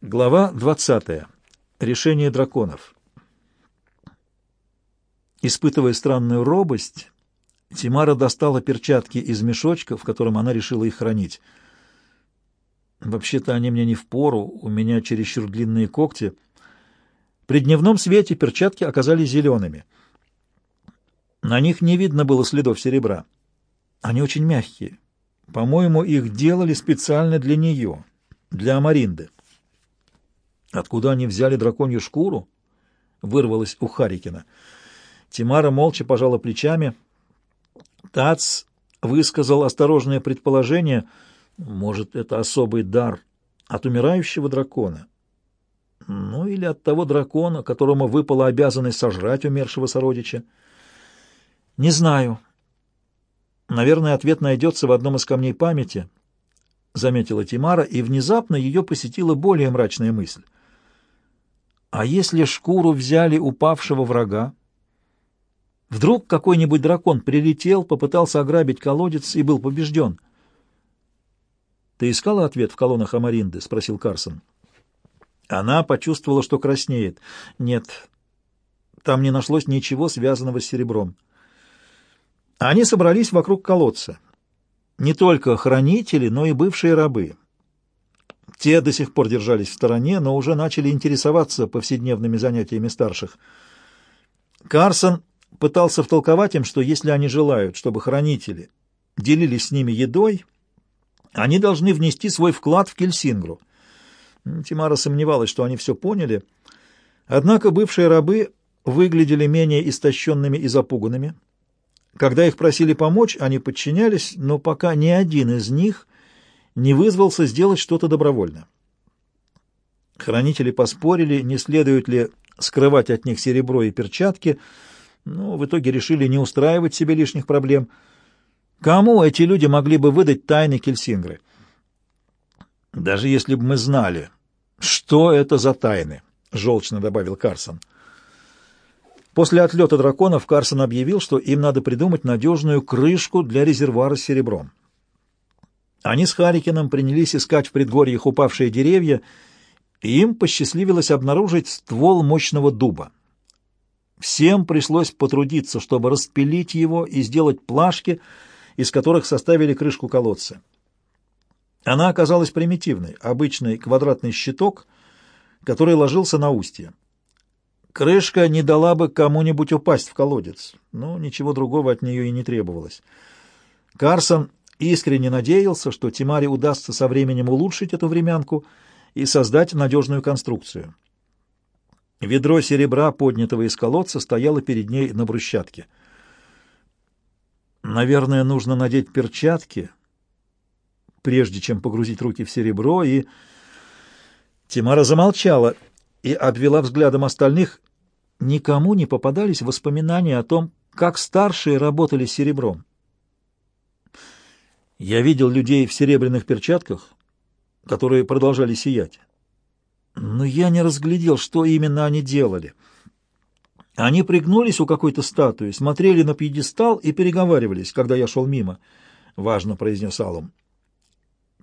Глава 20. Решение драконов. Испытывая странную робость, Тимара достала перчатки из мешочка, в котором она решила их хранить. Вообще-то они мне не впору, у меня чересчур длинные когти. При дневном свете перчатки оказались зелеными. На них не видно было следов серебра. Они очень мягкие. По-моему, их делали специально для нее, для Амаринды. Откуда они взяли драконью шкуру? Вырвалось у Харикина. Тимара молча пожала плечами. Тац высказал осторожное предположение. Может, это особый дар от умирающего дракона? Ну, или от того дракона, которому выпала обязанность сожрать умершего сородича? Не знаю. Наверное, ответ найдется в одном из камней памяти, — заметила Тимара, и внезапно ее посетила более мрачная мысль. А если шкуру взяли упавшего врага? Вдруг какой-нибудь дракон прилетел, попытался ограбить колодец и был побежден. «Ты искала ответ в колоннах Амаринды?» — спросил Карсон. Она почувствовала, что краснеет. «Нет, там не нашлось ничего, связанного с серебром». Они собрались вокруг колодца. Не только хранители, но и бывшие рабы. Те до сих пор держались в стороне, но уже начали интересоваться повседневными занятиями старших. Карсон пытался втолковать им, что если они желают, чтобы хранители делились с ними едой, они должны внести свой вклад в Кельсингру. Тимара сомневалась, что они все поняли. Однако бывшие рабы выглядели менее истощенными и запуганными. Когда их просили помочь, они подчинялись, но пока ни один из них не вызвался сделать что-то добровольно. Хранители поспорили, не следует ли скрывать от них серебро и перчатки, но в итоге решили не устраивать себе лишних проблем. Кому эти люди могли бы выдать тайны Кельсингры? Даже если бы мы знали, что это за тайны, — желчно добавил Карсон. После отлета драконов Карсон объявил, что им надо придумать надежную крышку для резервуара с серебром. Они с Харикином принялись искать в предгорьях упавшие деревья, и им посчастливилось обнаружить ствол мощного дуба. Всем пришлось потрудиться, чтобы распилить его и сделать плашки, из которых составили крышку колодца. Она оказалась примитивной, обычный квадратный щиток, который ложился на устье. Крышка не дала бы кому-нибудь упасть в колодец, но ничего другого от нее и не требовалось. Карсон искренне надеялся, что Тимаре удастся со временем улучшить эту времянку и создать надежную конструкцию. Ведро серебра, поднятого из колодца, стояло перед ней на брусчатке. Наверное, нужно надеть перчатки, прежде чем погрузить руки в серебро, и... Тимара замолчала и обвела взглядом остальных. Никому не попадались воспоминания о том, как старшие работали с серебром. Я видел людей в серебряных перчатках, которые продолжали сиять. Но я не разглядел, что именно они делали. Они пригнулись у какой-то статуи, смотрели на пьедестал и переговаривались, когда я шел мимо, — важно произнес Алум.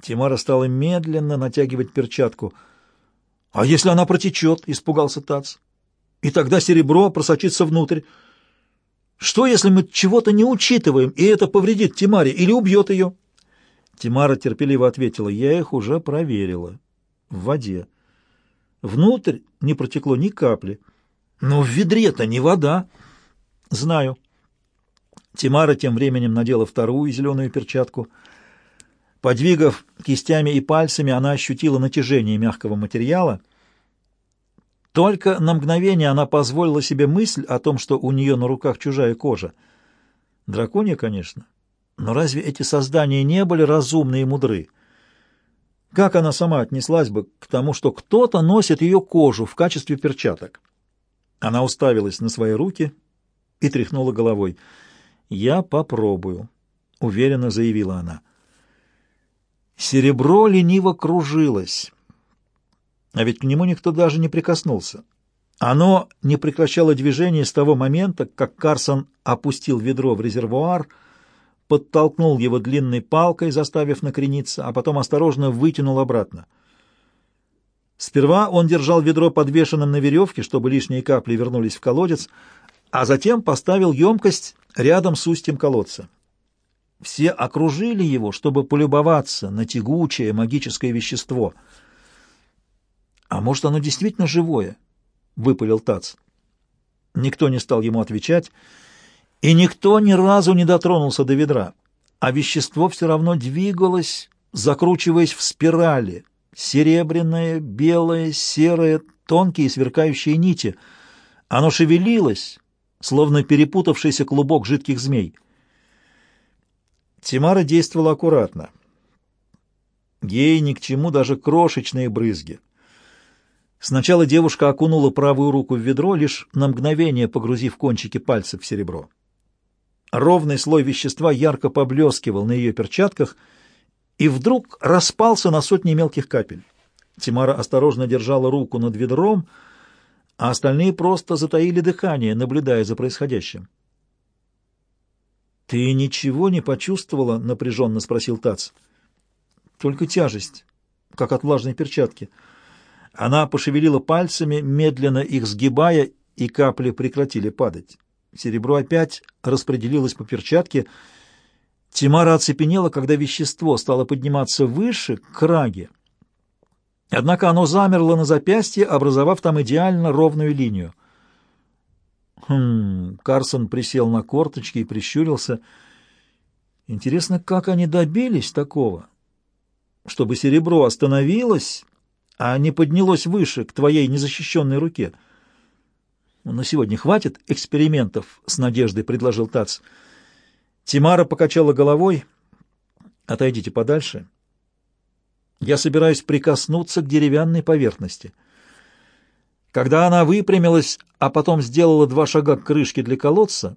Тимара стала медленно натягивать перчатку. — А если она протечет? — испугался Тац. — И тогда серебро просочится внутрь. Что, если мы чего-то не учитываем, и это повредит Тимаре или убьет ее? — Тимара терпеливо ответила, я их уже проверила. В воде. Внутрь не протекло ни капли. Но в ведре-то не вода. Знаю. Тимара тем временем надела вторую зеленую перчатку. Подвигав кистями и пальцами, она ощутила натяжение мягкого материала. Только на мгновение она позволила себе мысль о том, что у нее на руках чужая кожа. Драконья, конечно. Но разве эти создания не были разумны и мудры? Как она сама отнеслась бы к тому, что кто-то носит ее кожу в качестве перчаток? Она уставилась на свои руки и тряхнула головой. «Я попробую», — уверенно заявила она. Серебро лениво кружилось, а ведь к нему никто даже не прикоснулся. Оно не прекращало движение с того момента, как Карсон опустил ведро в резервуар — подтолкнул его длинной палкой, заставив накрениться, а потом осторожно вытянул обратно. Сперва он держал ведро подвешенным на веревке, чтобы лишние капли вернулись в колодец, а затем поставил емкость рядом с устьем колодца. Все окружили его, чтобы полюбоваться на тягучее магическое вещество. «А может, оно действительно живое?» — выпалил Тац. Никто не стал ему отвечать, и никто ни разу не дотронулся до ведра, а вещество все равно двигалось, закручиваясь в спирали, серебряное, белое, серое, тонкие сверкающие нити. Оно шевелилось, словно перепутавшийся клубок жидких змей. Тимара действовала аккуратно. Ей ни к чему даже крошечные брызги. Сначала девушка окунула правую руку в ведро, лишь на мгновение погрузив кончики пальцев в серебро. Ровный слой вещества ярко поблескивал на ее перчатках и вдруг распался на сотни мелких капель. Тимара осторожно держала руку над ведром, а остальные просто затаили дыхание, наблюдая за происходящим. «Ты ничего не почувствовала?» — напряженно спросил Тац. «Только тяжесть, как от влажной перчатки». Она пошевелила пальцами, медленно их сгибая, и капли прекратили падать. Серебро опять распределилось по перчатке. Тимара оцепенела, когда вещество стало подниматься выше, к краге. Однако оно замерло на запястье, образовав там идеально ровную линию. Хм, Карсон присел на корточки и прищурился. Интересно, как они добились такого? Чтобы серебро остановилось а не поднялось выше, к твоей незащищенной руке. «Ну, — На сегодня хватит экспериментов, — с надеждой предложил Тац. Тимара покачала головой. — Отойдите подальше. Я собираюсь прикоснуться к деревянной поверхности. Когда она выпрямилась, а потом сделала два шага к крышке для колодца,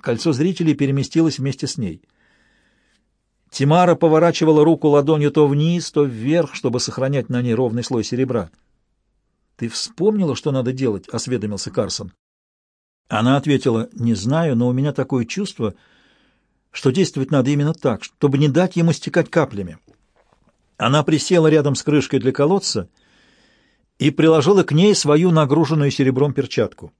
кольцо зрителей переместилось вместе с ней — Тимара поворачивала руку ладонью то вниз, то вверх, чтобы сохранять на ней ровный слой серебра. «Ты вспомнила, что надо делать?» — осведомился Карсон. Она ответила, «Не знаю, но у меня такое чувство, что действовать надо именно так, чтобы не дать ему стекать каплями». Она присела рядом с крышкой для колодца и приложила к ней свою нагруженную серебром перчатку.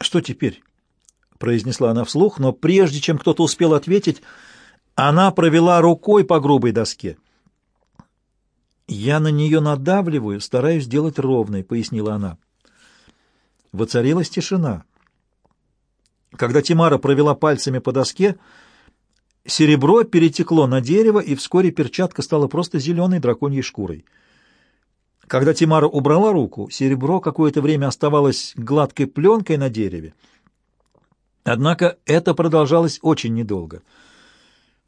«Что теперь?» — произнесла она вслух, но прежде чем кто-то успел ответить, она провела рукой по грубой доске. «Я на нее надавливаю, стараюсь сделать ровной», — пояснила она. Воцарилась тишина. Когда Тимара провела пальцами по доске, серебро перетекло на дерево, и вскоре перчатка стала просто зеленой драконьей шкурой. Когда Тимара убрала руку, серебро какое-то время оставалось гладкой пленкой на дереве, Однако это продолжалось очень недолго.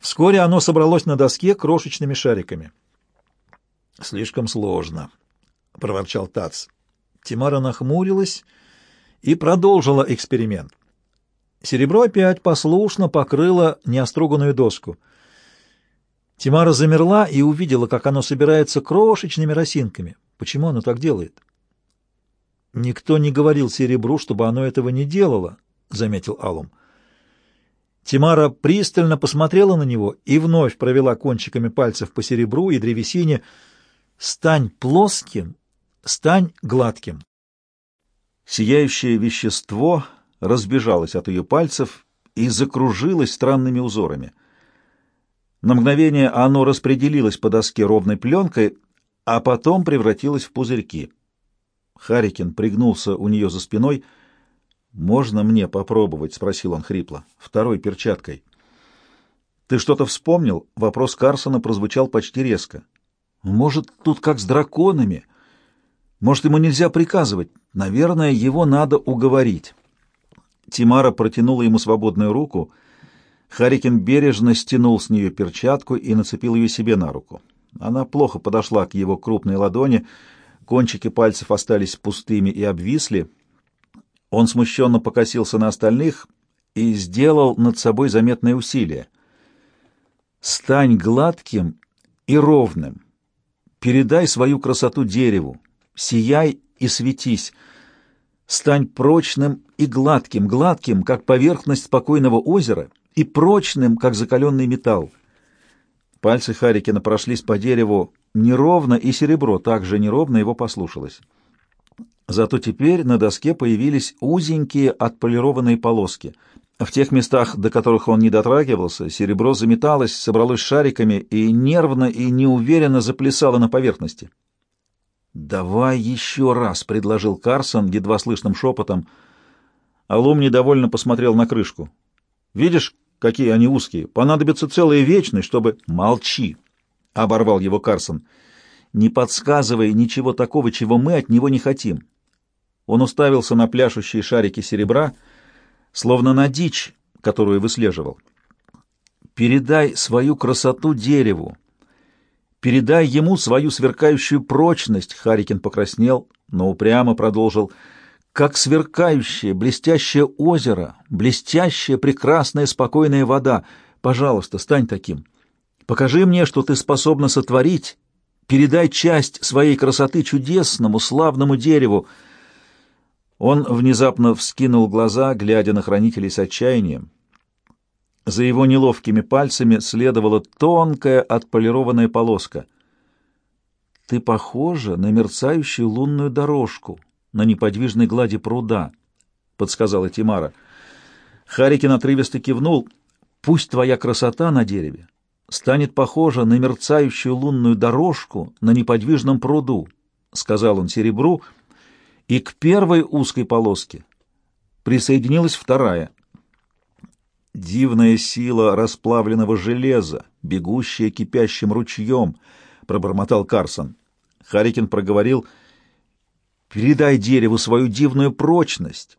Вскоре оно собралось на доске крошечными шариками. «Слишком сложно», — проворчал Тац. Тимара нахмурилась и продолжила эксперимент. Серебро опять послушно покрыло неоструганную доску. Тимара замерла и увидела, как оно собирается крошечными росинками. Почему оно так делает? Никто не говорил серебру, чтобы оно этого не делало, — заметил Алум. Тимара пристально посмотрела на него и вновь провела кончиками пальцев по серебру и древесине. «Стань плоским, стань гладким». Сияющее вещество разбежалось от ее пальцев и закружилось странными узорами. На мгновение оно распределилось по доске ровной пленкой, а потом превратилось в пузырьки. Харикин пригнулся у нее за спиной — «Можно мне попробовать?» — спросил он хрипло. «Второй перчаткой». «Ты что-то вспомнил?» — вопрос Карсона прозвучал почти резко. «Может, тут как с драконами? Может, ему нельзя приказывать? Наверное, его надо уговорить». Тимара протянула ему свободную руку. Харикин бережно стянул с нее перчатку и нацепил ее себе на руку. Она плохо подошла к его крупной ладони, кончики пальцев остались пустыми и обвисли — он смущенно покосился на остальных и сделал над собой заметное усилие. «Стань гладким и ровным. Передай свою красоту дереву. Сияй и светись. Стань прочным и гладким, гладким, как поверхность спокойного озера, и прочным, как закаленный металл. Пальцы Харикина прошлись по дереву неровно, и серебро также неровно его послушалось. Зато теперь на доске появились узенькие отполированные полоски. В тех местах, до которых он не дотрагивался, серебро заметалось, собралось шариками и нервно и неуверенно заплясало на поверхности. «Давай еще раз», — предложил Карсон едва слышным шепотом. Алум недовольно посмотрел на крышку. «Видишь, какие они узкие? Понадобится целая вечность, чтобы...» «Молчи!» — оборвал его Карсон. «Не подсказывай ничего такого, чего мы от него не хотим». Он уставился на пляшущие шарики серебра, словно на дичь, которую выслеживал. «Передай свою красоту дереву. Передай ему свою сверкающую прочность». Харикин покраснел, но упрямо продолжил — как сверкающее, блестящее озеро, блестящая, прекрасная, спокойная вода. Пожалуйста, стань таким. Покажи мне, что ты способна сотворить. Передай часть своей красоты чудесному, славному дереву. Он внезапно вскинул глаза, глядя на хранителей с отчаянием. За его неловкими пальцами следовала тонкая отполированная полоска. «Ты похожа на мерцающую лунную дорожку», на неподвижной глади пруда, — подсказала Тимара. Харикин отрывисто кивнул. «Пусть твоя красота на дереве станет похожа на мерцающую лунную дорожку на неподвижном пруду», — сказал он серебру, и к первой узкой полоске присоединилась вторая. «Дивная сила расплавленного железа, бегущая кипящим ручьем», — пробормотал Карсон. Харикин проговорил — Передай дереву свою дивную прочность.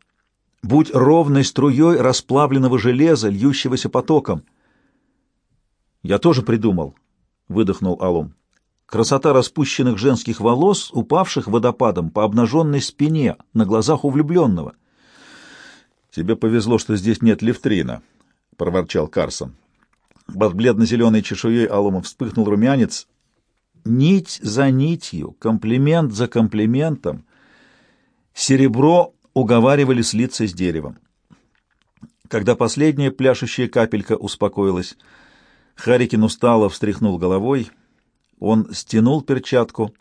Будь ровной струей расплавленного железа, льющегося потоком. Я тоже придумал, — выдохнул Алум. Красота распущенных женских волос, упавших водопадом по обнаженной спине на глазах у влюбленного. Тебе повезло, что здесь нет левтрина, — проворчал Карсон. Под бледно-зеленой чешуей Алума вспыхнул румянец. Нить за нитью, комплимент за комплиментом — Серебро уговаривали слиться с деревом. Когда последняя пляшущая капелька успокоилась, Харикин устало встряхнул головой, он стянул перчатку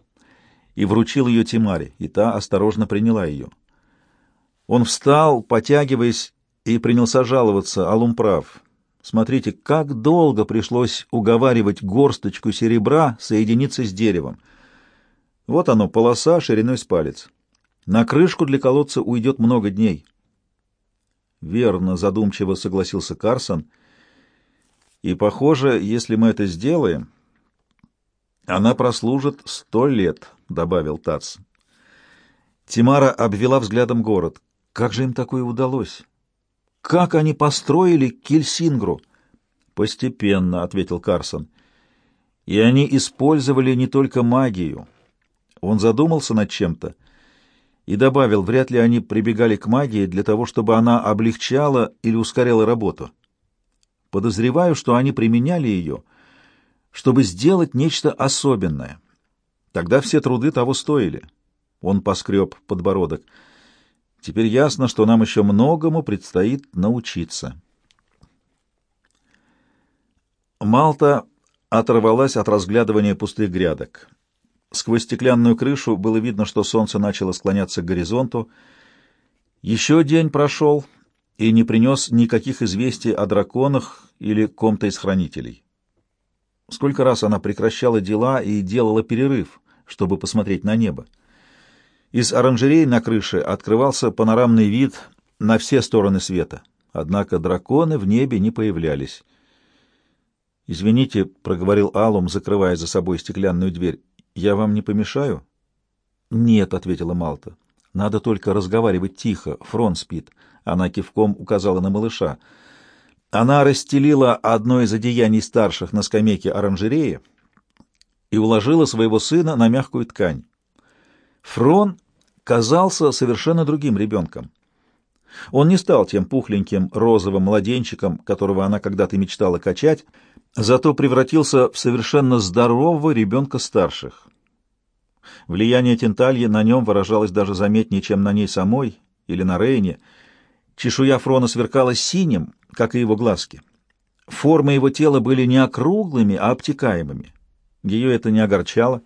и вручил ее Тимаре, и та осторожно приняла ее. Он встал, потягиваясь, и принялся жаловаться, Алум прав. Смотрите, как долго пришлось уговаривать горсточку серебра соединиться с деревом. Вот оно, полоса шириной с палец. На крышку для колодца уйдет много дней. Верно, задумчиво согласился Карсон. И, похоже, если мы это сделаем, она прослужит сто лет, добавил Тац. Тимара обвела взглядом город. Как же им такое удалось? Как они построили Кельсингру? Постепенно, ответил Карсон. И они использовали не только магию. Он задумался над чем-то и добавил, вряд ли они прибегали к магии для того, чтобы она облегчала или ускоряла работу. Подозреваю, что они применяли ее, чтобы сделать нечто особенное. Тогда все труды того стоили. Он поскреб подбородок. Теперь ясно, что нам еще многому предстоит научиться. Малта оторвалась от разглядывания пустых грядок. Сквозь стеклянную крышу было видно, что солнце начало склоняться к горизонту. Еще день прошел и не принес никаких известий о драконах или ком-то из хранителей. Сколько раз она прекращала дела и делала перерыв, чтобы посмотреть на небо. Из оранжерей на крыше открывался панорамный вид на все стороны света, однако драконы в небе не появлялись. «Извините», — проговорил Алум, закрывая за собой стеклянную дверь, я вам не помешаю? Нет, ответила Малта. Надо только разговаривать тихо. Фрон спит. Она кивком указала на малыша. Она расстелила одно из одеяний старших на скамейке оранжереи и уложила своего сына на мягкую ткань. Фрон казался совершенно другим ребенком. Он не стал тем пухленьким розовым младенчиком, которого она когда-то мечтала качать, зато превратился в совершенно здорового ребенка старших. Влияние Тентальи на нем выражалось даже заметнее, чем на ней самой или на Рейне. Чешуя Фрона сверкала синим, как и его глазки. Формы его тела были не округлыми, а обтекаемыми. Ее это не огорчало.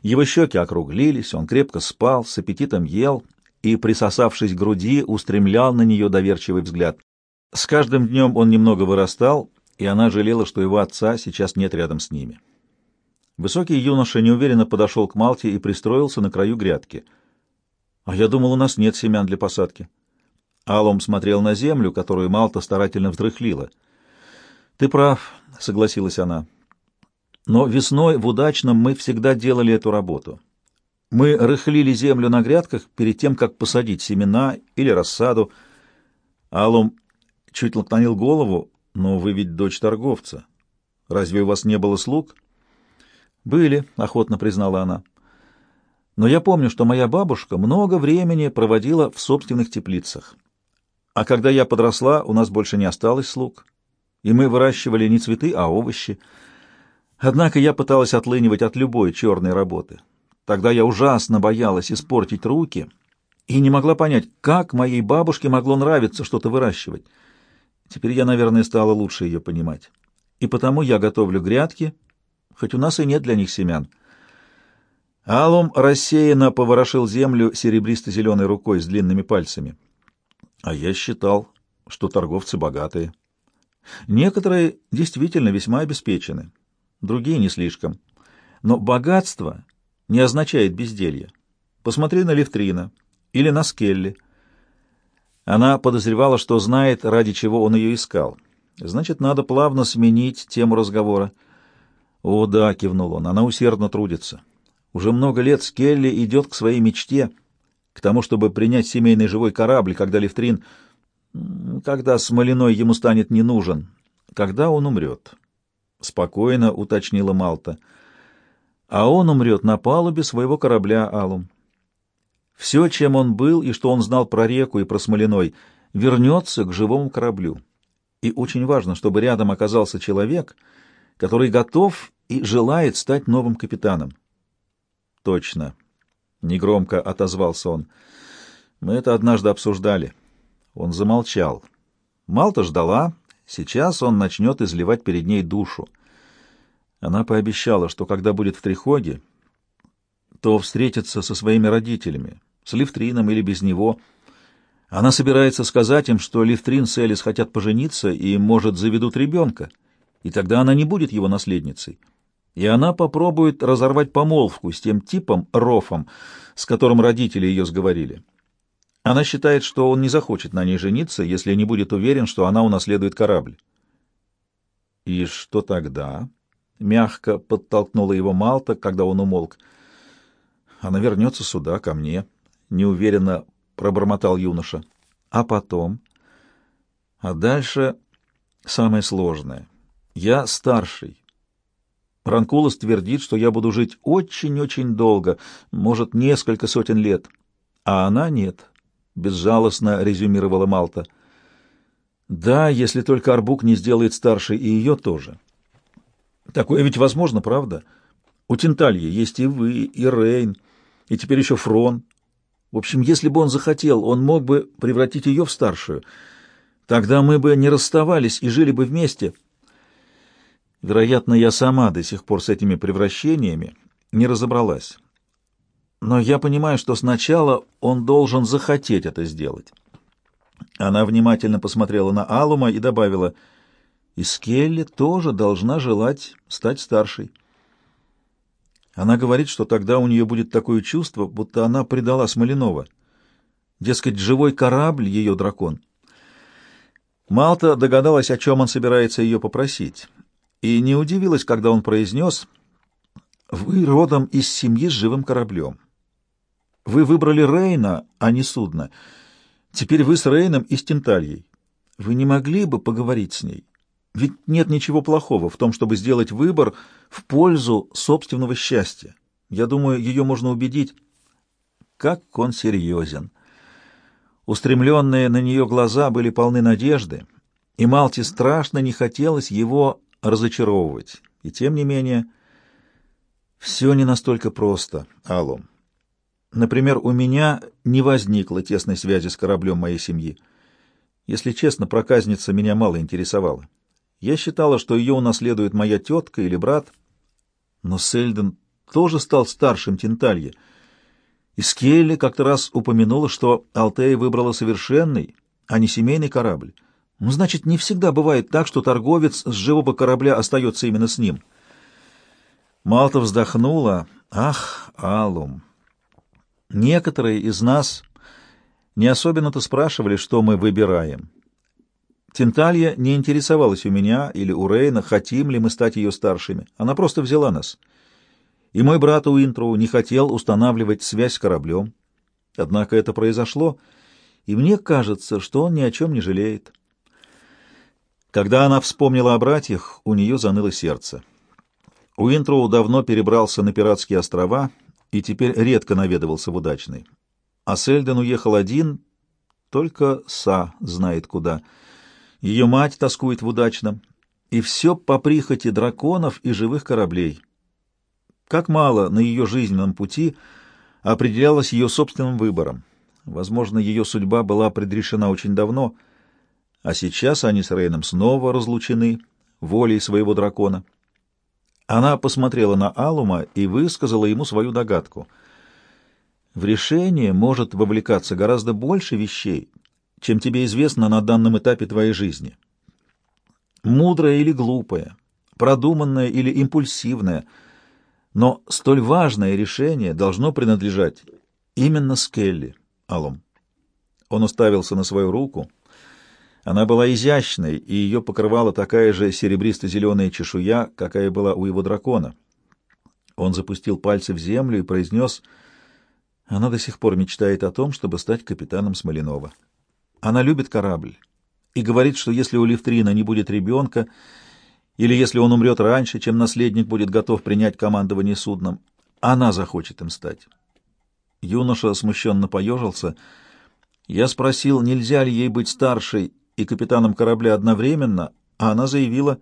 Его щеки округлились, он крепко спал, с аппетитом ел и, присосавшись к груди, устремлял на нее доверчивый взгляд. С каждым днем он немного вырастал, и она жалела, что его отца сейчас нет рядом с ними. Высокий юноша неуверенно подошел к Малте и пристроился на краю грядки. «А я думал, у нас нет семян для посадки». Алом смотрел на землю, которую Малта старательно вздрыхлила. «Ты прав», — согласилась она. «Но весной в удачном мы всегда делали эту работу. Мы рыхлили землю на грядках перед тем, как посадить семена или рассаду. Алом чуть наклонил голову, но вы ведь дочь торговца. Разве у вас не было слуг? Были, охотно признала она. Но я помню, что моя бабушка много времени проводила в собственных теплицах. А когда я подросла, у нас больше не осталось слуг, и мы выращивали не цветы, а овощи. Однако я пыталась отлынивать от любой черной работы. Тогда я ужасно боялась испортить руки и не могла понять, как моей бабушке могло нравиться что-то выращивать. Теперь я, наверное, стала лучше ее понимать. И потому я готовлю грядки, хоть у нас и нет для них семян. Алум рассеянно поворошил землю серебристо-зеленой рукой с длинными пальцами. А я считал, что торговцы богатые. Некоторые действительно весьма обеспечены, другие не слишком. Но богатство не означает безделье. Посмотри на Левтрина или на Скелли. Она подозревала, что знает, ради чего он ее искал. Значит, надо плавно сменить тему разговора. «О, да», — кивнул он, — «она усердно трудится. Уже много лет Скелли идет к своей мечте, к тому, чтобы принять семейный живой корабль, когда Левтрин... Когда Смолиной ему станет не нужен, когда он умрет». Спокойно уточнила Малта — а он умрет на палубе своего корабля Алум. Все, чем он был и что он знал про реку и про Смолиной, вернется к живому кораблю. И очень важно, чтобы рядом оказался человек, который готов и желает стать новым капитаном. Точно. Негромко отозвался он. Мы это однажды обсуждали. Он замолчал. Малта ждала. Сейчас он начнет изливать перед ней душу. Она пообещала, что когда будет в Трихоге, то встретится со своими родителями, с Лифтрином или без него. Она собирается сказать им, что Лифтрин с Элис хотят пожениться и, может, заведут ребенка, и тогда она не будет его наследницей. И она попробует разорвать помолвку с тем типом, Рофом, с которым родители ее сговорили. Она считает, что он не захочет на ней жениться, если не будет уверен, что она унаследует корабль. «И что тогда?» Мягко подтолкнула его Малта, когда он умолк. Она вернется сюда, ко мне, неуверенно пробормотал юноша. А потом? А дальше самое сложное. Я старший. Ранкулос твердит, что я буду жить очень-очень долго, может, несколько сотен лет. А она нет, — безжалостно резюмировала Малта. Да, если только Арбук не сделает старше и ее тоже. Такое ведь возможно, правда? У Тентальи есть и вы, и Рейн, и теперь еще Фрон. В общем, если бы он захотел, он мог бы превратить ее в старшую. Тогда мы бы не расставались и жили бы вместе. Вероятно, я сама до сих пор с этими превращениями не разобралась. Но я понимаю, что сначала он должен захотеть это сделать. Она внимательно посмотрела на Алума и добавила — и Скелли тоже должна желать стать старшей. Она говорит, что тогда у нее будет такое чувство, будто она предала Смоленова. Дескать, живой корабль — ее дракон. Малта догадалась, о чем он собирается ее попросить, и не удивилась, когда он произнес «Вы родом из семьи с живым кораблем. Вы выбрали Рейна, а не судно. Теперь вы с Рейном и с Тентальей. Вы не могли бы поговорить с ней?» Ведь нет ничего плохого в том, чтобы сделать выбор в пользу собственного счастья. Я думаю, ее можно убедить. Как он серьезен. Устремленные на нее глаза были полны надежды, и Малте страшно не хотелось его разочаровывать. И тем не менее, все не настолько просто, Алло. Например, у меня не возникло тесной связи с кораблем моей семьи. Если честно, проказница меня мало интересовала. Я считала, что ее унаследует моя тетка или брат, но Сельден тоже стал старшим Тинталье. И Скелли как-то раз упомянула, что Алтея выбрала совершенный, а не семейный корабль. Ну, значит, не всегда бывает так, что торговец с живого корабля остается именно с ним. Малта вздохнула. Ах, Алум! Некоторые из нас не особенно-то спрашивали, что мы выбираем. Тенталья не интересовалась у меня или у Рейна, хотим ли мы стать ее старшими. Она просто взяла нас. И мой брат Уинтроу не хотел устанавливать связь с кораблем. Однако это произошло, и мне кажется, что он ни о чем не жалеет. Когда она вспомнила о братьях, у нее заныло сердце. Уинтроу давно перебрался на пиратские острова и теперь редко наведывался в удачный. А Сельден уехал один, только Са знает куда. Ее мать тоскует в удачном, и все по прихоти драконов и живых кораблей. Как мало на ее жизненном пути определялось ее собственным выбором. Возможно, ее судьба была предрешена очень давно, а сейчас они с Рейном снова разлучены волей своего дракона. Она посмотрела на Алума и высказала ему свою догадку. В решение может вовлекаться гораздо больше вещей, чем тебе известно на данном этапе твоей жизни. Мудрое или глупое, продуманное или импульсивное, но столь важное решение должно принадлежать именно Скелли, Алум. Он уставился на свою руку — она была изящной, и ее покрывала такая же серебристо-зеленая чешуя, какая была у его дракона. Он запустил пальцы в землю и произнес, «Она до сих пор мечтает о том, чтобы стать капитаном Смоленова. Она любит корабль и говорит, что если у Левтрина не будет ребенка, или если он умрет раньше, чем наследник будет готов принять командование судном, она захочет им стать». Юноша смущенно поежился. Я спросил, нельзя ли ей быть старшей и капитаном корабля одновременно, а она заявила,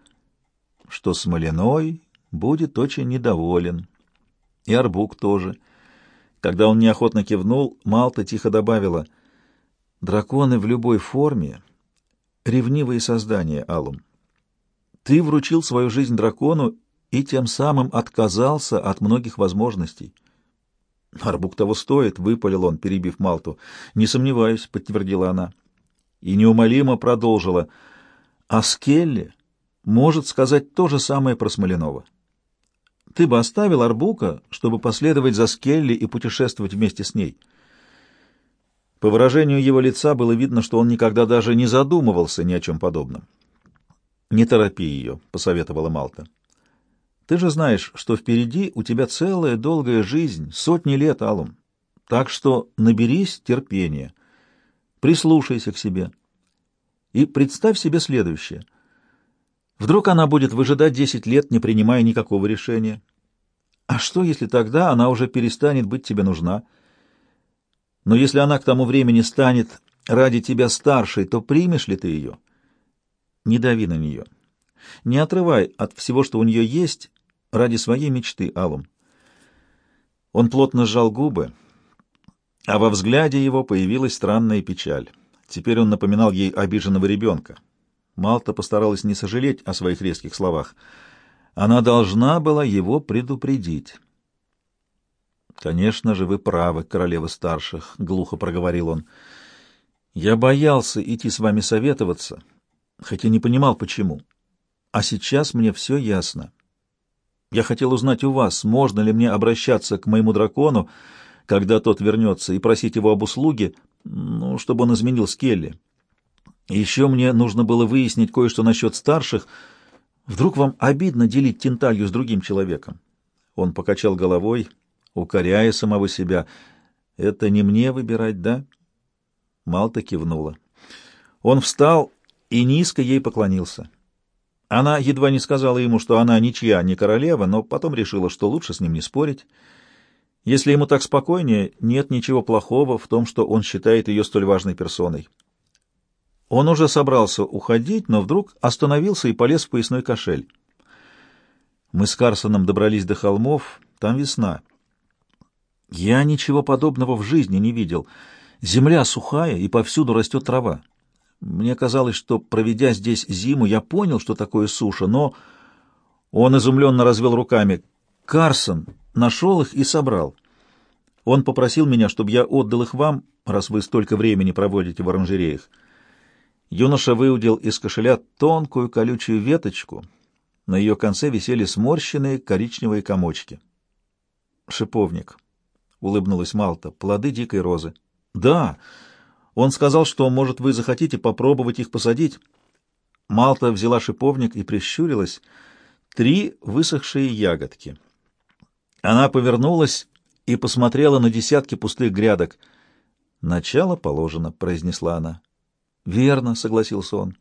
что Смоляной будет очень недоволен. И Арбук тоже. Когда он неохотно кивнул, Малта тихо добавила, «Драконы в любой форме — ревнивые создания, Алум. Ты вручил свою жизнь дракону и тем самым отказался от многих возможностей». «Арбук того стоит», — выпалил он, перебив Малту. «Не сомневаюсь», — подтвердила она и неумолимо продолжила. А Скелли может сказать то же самое про Смоленова. Ты бы оставил Арбука, чтобы последовать за Скелли и путешествовать вместе с ней. По выражению его лица было видно, что он никогда даже не задумывался ни о чем подобном. «Не торопи ее», — посоветовала Малта. «Ты же знаешь, что впереди у тебя целая долгая жизнь, сотни лет, Алум. Так что наберись терпения. Прислушайся к себе. И представь себе следующее. Вдруг она будет выжидать десять лет, не принимая никакого решения. А что, если тогда она уже перестанет быть тебе нужна? Но если она к тому времени станет ради тебя старшей, то примешь ли ты ее? Не дави на нее. Не отрывай от всего, что у нее есть, ради своей мечты, Алум. Он плотно сжал губы, а во взгляде его появилась странная печаль. Теперь он напоминал ей обиженного ребенка. Малта постаралась не сожалеть о своих резких словах. Она должна была его предупредить. «Конечно же, вы правы, королева старших», — глухо проговорил он. «Я боялся идти с вами советоваться, хотя не понимал, почему. А сейчас мне все ясно. Я хотел узнать у вас, можно ли мне обращаться к моему дракону, когда тот вернется, и просить его об услуге, ну, чтобы он изменил Скелли. Еще мне нужно было выяснить кое-что насчет старших. Вдруг вам обидно делить тенталью с другим человеком? Он покачал головой, укоряя самого себя. Это не мне выбирать, да? Малта кивнула. Он встал и низко ей поклонился. Она едва не сказала ему, что она ничья, не королева, но потом решила, что лучше с ним не спорить. Если ему так спокойнее, нет ничего плохого в том, что он считает ее столь важной персоной. Он уже собрался уходить, но вдруг остановился и полез в поясной кошель. Мы с Карсоном добрались до холмов, там весна. Я ничего подобного в жизни не видел. Земля сухая, и повсюду растет трава. Мне казалось, что, проведя здесь зиму, я понял, что такое суша, но... Он изумленно развел руками. Карсон нашел их и собрал. Он попросил меня, чтобы я отдал их вам, раз вы столько времени проводите в оранжереях. Юноша выудил из кошеля тонкую колючую веточку. На ее конце висели сморщенные коричневые комочки. «Шиповник», — улыбнулась Малта, — «плоды дикой розы». «Да, он сказал, что, может, вы захотите попробовать их посадить». Малта взяла шиповник и прищурилась. Три высохшие ягодки. Она повернулась и посмотрела на десятки пустых грядок. «Начало положено», — произнесла она. «Верно», — согласился он.